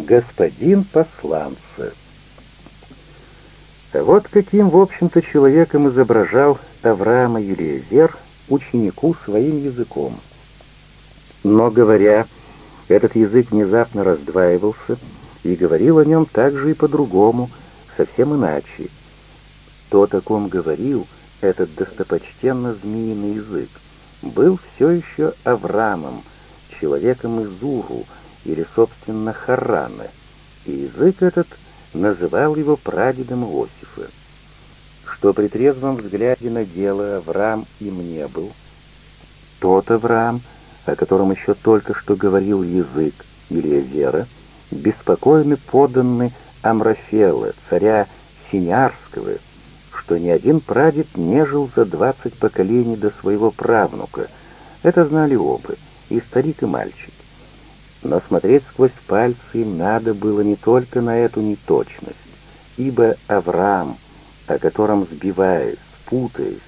Господин посланца. Вот каким, в общем-то, человеком изображал Авраама Елиезер ученику своим языком. Но, говоря, этот язык внезапно раздваивался и говорил о нем также и по-другому, совсем иначе. То, о ком говорил этот достопочтенно змеиный язык, был все еще Авраамом, человеком из Уру, или, собственно, Харрана, и язык этот называл его прадедом Иосифа. Что при трезвом взгляде на дело Авраам им не был, тот Авраам, о котором еще только что говорил язык Илиезера, беспокойно поданный Амрафела, царя Синярского, что ни один прадед не жил за двадцать поколений до своего правнука. Это знали оба, и старик, и мальчик. Но смотреть сквозь пальцы надо было не только на эту неточность, ибо Авраам, о котором сбиваясь, путаясь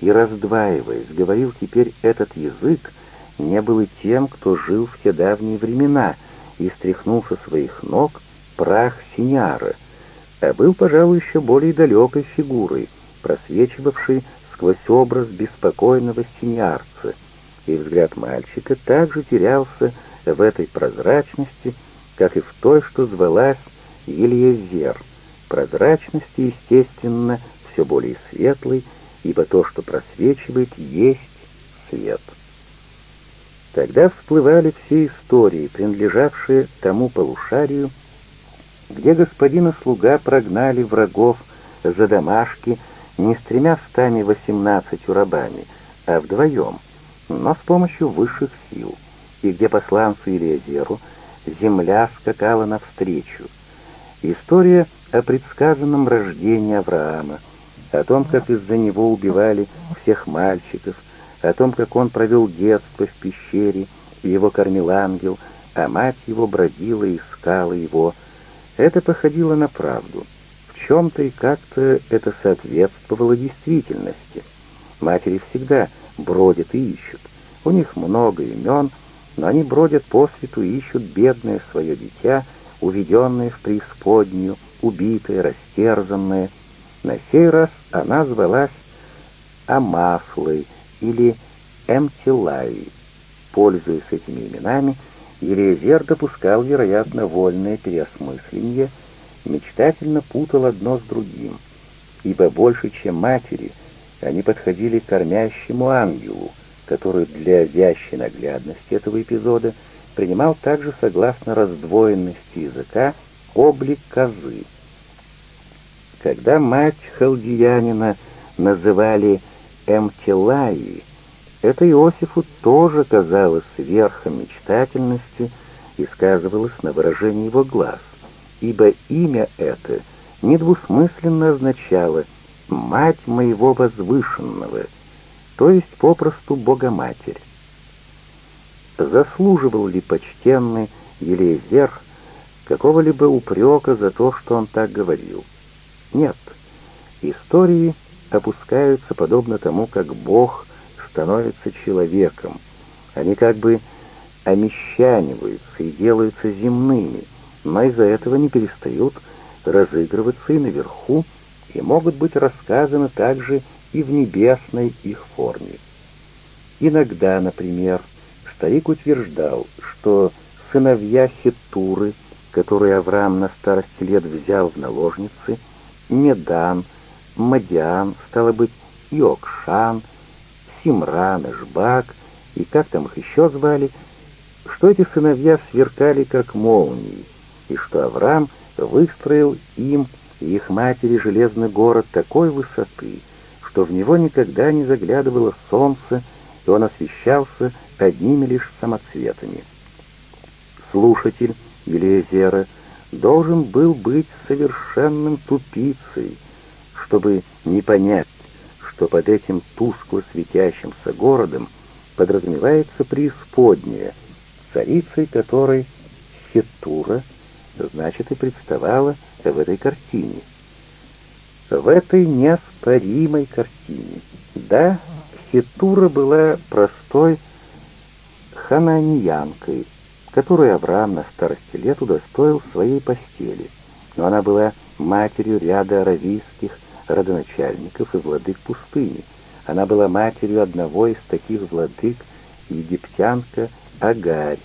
и раздваиваясь, говорил теперь этот язык, не был и тем, кто жил в те давние времена и стряхнул со своих ног прах синяра, а был, пожалуй, еще более далекой фигурой, просвечивавшей сквозь образ беспокойного синярца, и взгляд мальчика также терялся в этой прозрачности, как и в той, что звалась Ельезер, прозрачности, естественно, все более светлой, ибо то, что просвечивает, есть свет. Тогда всплывали все истории, принадлежавшие тому полушарию, где господин и слуга прогнали врагов за домашки не с тремя стами восемнадцатью рабами, а вдвоем, но с помощью высших сил — и где посланцу Илиазеру земля скакала навстречу. История о предсказанном рождении Авраама, о том, как из-за него убивали всех мальчиков, о том, как он провел детство в пещере, и его кормил ангел, а мать его бродила и искала его. Это походило на правду. В чем-то и как-то это соответствовало действительности. Матери всегда бродят и ищут. У них много имен, но они бродят по свету и ищут бедное свое дитя, уведенное в преисподнюю, убитое, растерзанное. На сей раз она звалась Амафлой или Эмтилай. Пользуясь этими именами, Елизер допускал, вероятно, вольное переосмысление, мечтательно путал одно с другим, ибо больше, чем матери, они подходили к кормящему ангелу, который для вящей наглядности этого эпизода принимал также, согласно раздвоенности языка, облик козы. Когда мать халдиянина называли Эмтилаи, это Иосифу тоже казалось верхом мечтательности и сказывалось на выражении его глаз, ибо имя это недвусмысленно означало «мать моего возвышенного», то есть попросту Богоматерь. Заслуживал ли почтенный Елизер какого-либо упрека за то, что он так говорил? Нет. Истории опускаются подобно тому, как Бог становится человеком. Они как бы омещаниваются и делаются земными, но из-за этого не перестают разыгрываться и наверху, и могут быть рассказаны также и в небесной их форме. Иногда, например, старик утверждал, что сыновья Хеттуры, которые Авраам на старости лет взял в наложницы, Медан, Мадиан, стало быть, Йокшан, Симран, Ишбак, и как там их еще звали, что эти сыновья сверкали как молнии, и что Авраам выстроил им и их матери железный город такой высоты, что в него никогда не заглядывало солнце, и он освещался одними лишь самоцветами. Слушатель Елизера должен был быть совершенным тупицей, чтобы не понять, что под этим тускло светящимся городом подразумевается преисподняя, царицей которой Хетура, значит, и представала в этой картине в этой неоспоримой картине. Да, Хитура была простой хананиянкой, которую Авраам на старости лет удостоил своей постели, но она была матерью ряда аравийских родоначальников и владык пустыни. Она была матерью одного из таких владык, египтянка Агарь.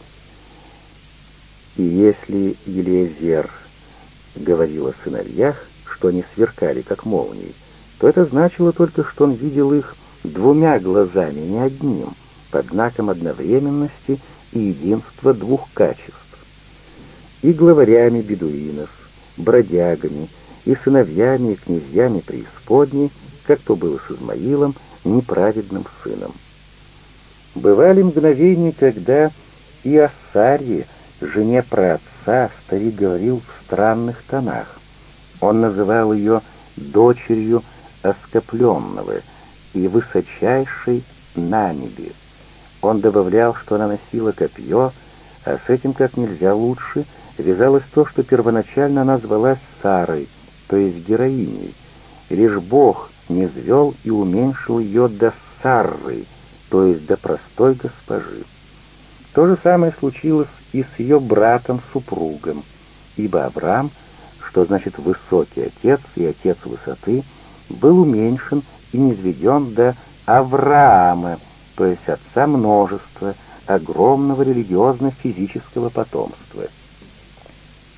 И если Елизер говорил о сыновьях, что они сверкали, как молнии, то это значило только, что он видел их двумя глазами, не одним, под знаком одновременности и единства двух качеств. И главарями бедуинов, бродягами, и сыновьями, и князьями преисподней, как то было с Измаилом, неправедным сыном. Бывали мгновения, когда и о жене праотца, старик говорил в странных тонах. Он называл ее дочерью оскопленного и высочайшей на небе. Он добавлял, что она носила копье, а с этим как нельзя лучше вязалось то, что первоначально она звалась Сарой, то есть героиней. Лишь Бог не звел и уменьшил ее до Сарры, то есть до простой госпожи. То же самое случилось и с ее братом-супругом, ибо Авраам, что значит «высокий отец» и «отец высоты», был уменьшен и низведен до Авраама, то есть отца множества, огромного религиозно-физического потомства.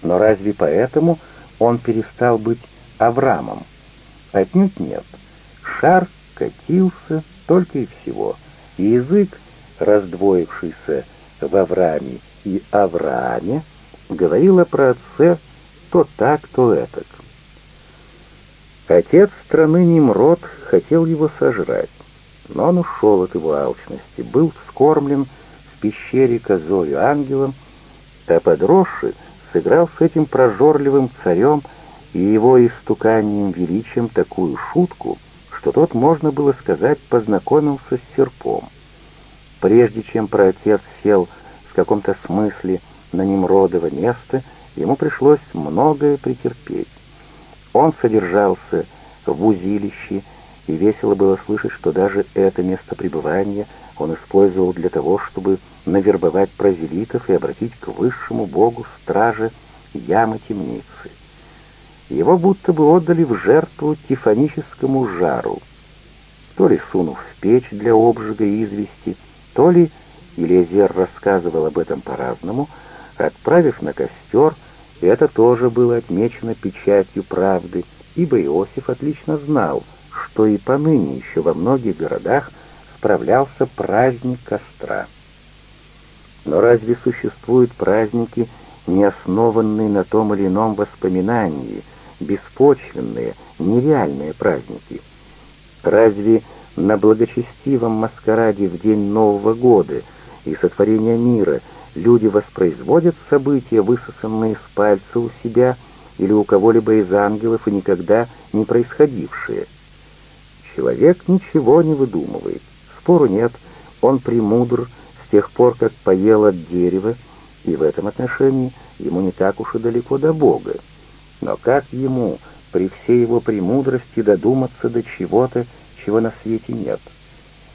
Но разве поэтому он перестал быть Авраамом? Отнюдь нет. Шар катился только и всего, и язык, раздвоившийся в Аврааме и Аврааме, говорил о праотце то так, то этак. Отец страны Немрод хотел его сожрать, но он ушел от его алчности, был вскормлен в пещере козою ангелом, а подросший сыграл с этим прожорливым царем и его истуканием величием такую шутку, что тот, можно было сказать, познакомился с серпом. Прежде чем праотец сел в каком-то смысле на Немродово место, ему пришлось многое претерпеть. Он содержался в узилище, и весело было слышать, что даже это место пребывания он использовал для того, чтобы навербовать прозелитов и обратить к высшему богу стража ямы темницы. Его будто бы отдали в жертву тифоническому жару, то ли сунув в печь для обжига и извести, то ли, Елизер рассказывал об этом по-разному, отправив на костер — это тоже было отмечено печатью правды, ибо Иосиф отлично знал, что и поныне еще во многих городах справлялся праздник костра. Но разве существуют праздники, не основанные на том или ином воспоминании, беспочвенные, нереальные праздники? Разве на благочестивом маскараде в день Нового года и сотворения мира – люди воспроизводят события, высосанные из пальца у себя или у кого-либо из ангелов и никогда не происходившие. Человек ничего не выдумывает. Спору нет, он премудр с тех пор, как поел от дерева, и в этом отношении ему не так уж и далеко до Бога. Но как ему при всей его премудрости додуматься до чего-то, чего на свете нет?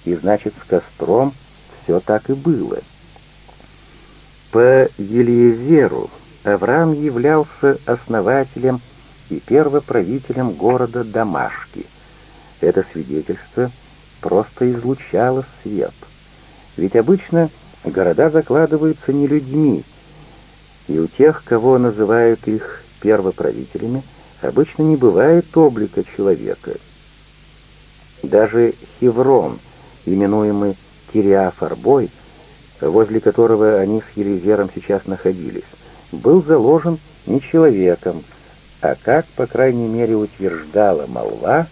И значит, с костром все так и было — по Елиезеру Авраам являлся основателем и первоправителем города Дамашки. Это свидетельство просто излучало свет. Ведь обычно города закладываются не людьми, и у тех, кого называют их первоправителями, обычно не бывает облика человека. Даже Хеврон, именуемый Кириафарбой, возле которого они с Елизером сейчас находились, был заложен не человеком, а, как, по крайней мере, утверждала молва,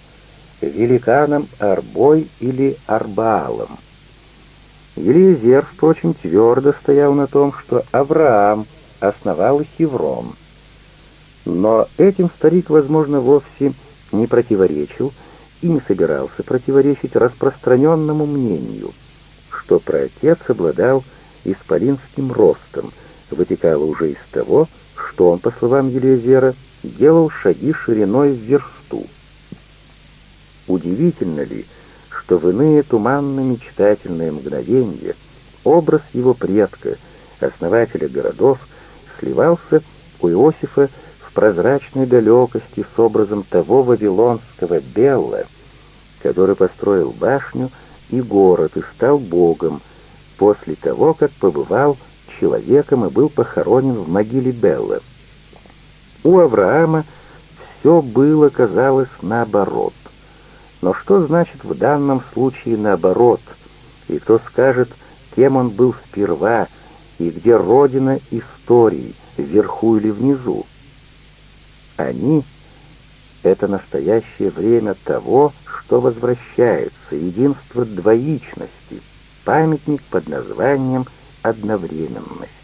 великаном Арбой или Арбаалом. Елизер, впрочем, твердо стоял на том, что Авраам основал Хеврон. Но этим старик, возможно, вовсе не противоречил и не собирался противоречить распространенному мнению — что праотец обладал исполинским ростом, вытекало уже из того, что он, по словам Елизера, делал шаги шириной в версту. Удивительно ли, что в иные туманно-мечтательные мгновения образ его предка, основателя городов, сливался у Иосифа в прозрачной далекости с образом того вавилонского Белла, который построил башню и город и стал богом после того, как побывал человеком и был похоронен в могиле Белла. У Авраама все было, казалось, наоборот. Но что значит в данном случае наоборот? И кто скажет, кем он был сперва, и где родина истории, вверху или внизу? Они — это настоящее время того, что возвращается, единство двоичности, памятник под названием «одновременность».